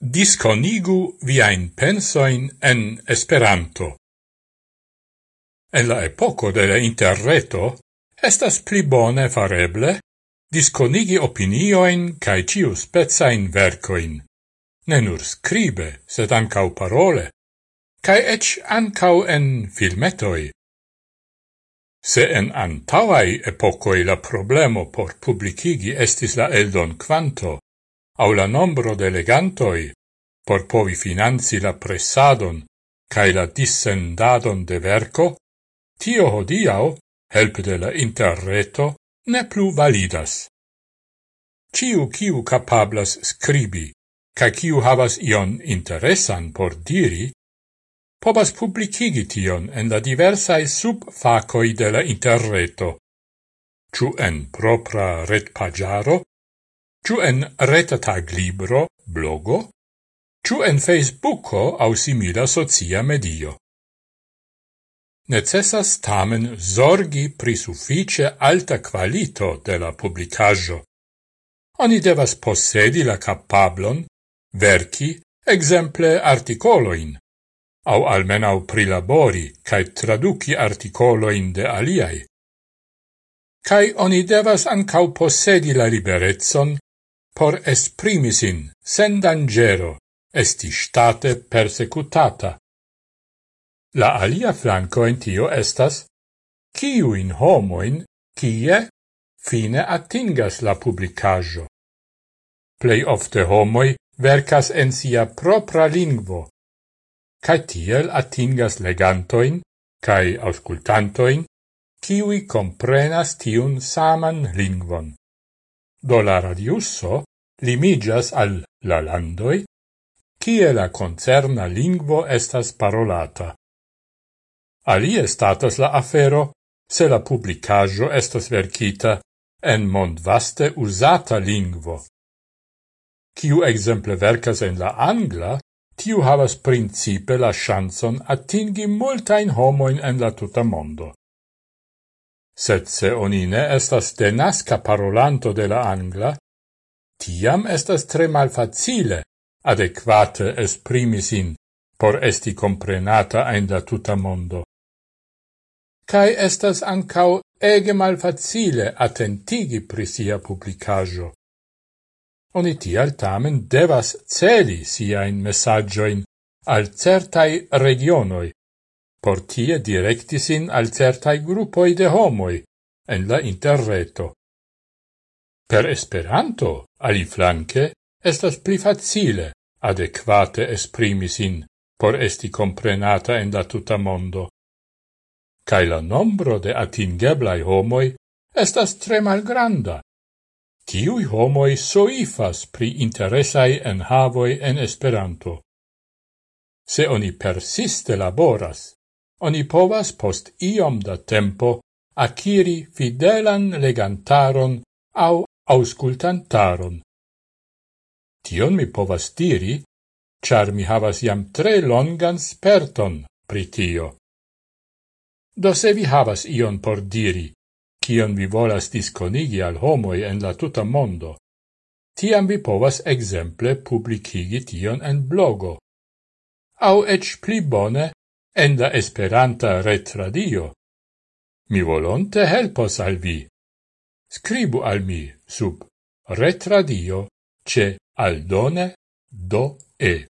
Disconigu viain pensoin en Esperanto. En la epoco de la interreto estas pli bone fareble disconigi opinioin cae ciu spetsain vercoin, ne nur scribe, sed ancau parole, cae ec ancau en filmetoi. Se en antauai epocoi la problemo por publicigi estis la eldon quanto, au la nombro de legantoi, por povi finanzi la pressadon cae la dissendadon de verco, tio hodiau, help de la interreto, ne plu validas. Ciu ciu capablas scribi, ca ciu havas ion interesan por diri, pobas publicigi tion en la diversae subfacoi de la interreto, ciu en propra retpagiaro, Ciu en reta taglibro, blogo? Ciu en Facebooko au simila socia medio? Necessas tamen zorgi pri suffice alta qualito de la publicajo. Oni devas possedi la capablon, verki, exemple articoloin, au almenau prilabori cae traduci articoloin de aliai. Cai oni devas ancau possedi la liberezzon por esprimisin sen dangero esti state persecutata. La alia flanco in tio estas ciuin homoin cie fine atingas la publicajo. Plei ofte homoi vercas en sia propra lingvo, cae tiel atingas legantoin cae auscultantoin, ciui comprenas tiun saman lingvon do la radiusso limigas al la landoi, cie la concerna lingvo estas parolata. Alie status la afero se la publicajo estas verkita en mondvaste usata lingvo. Kiu exemple vercas en la angla, tiu havas principe la chanson atingi multain homoin en la tuta mondo sed se oni ne estas denasca parolanto de la angla, tiam estas tre malfacile adequate esprimisin por esti comprenata en la tuta mondo. Cai estas ancau ege malfacile attentigi pri sia publicajo. Oni tial tamen devas celi siain messagioin al certai regionoi, por tie directisin al certai gruppoi de homoi en la interreto. Per Esperanto, ali flanque, estas pli facile adequate esprimisin por esti comprenata en la tuta mondo. Cai la nombro de atingeblai homoi estas tre malgranda. Tiui homoi soifas pri interesai enhavoi en Esperanto. Se oni persiste laboras, oni povas post iom da tempo akiri fidelan legantaron au auscultantaron. Tion mi povas diri, char mi havas jam tre longan sperton pri tio. Do se vi havas ion por diri, kion vi volas disconigi al homoi en la tuta mondo, tiam vi povas exemple publicigi tion en blogo. Au ec pli bone en la esperanta retradio. Mi volonte helpos al vi. Scribu al mi sub retradio ce aldone do e.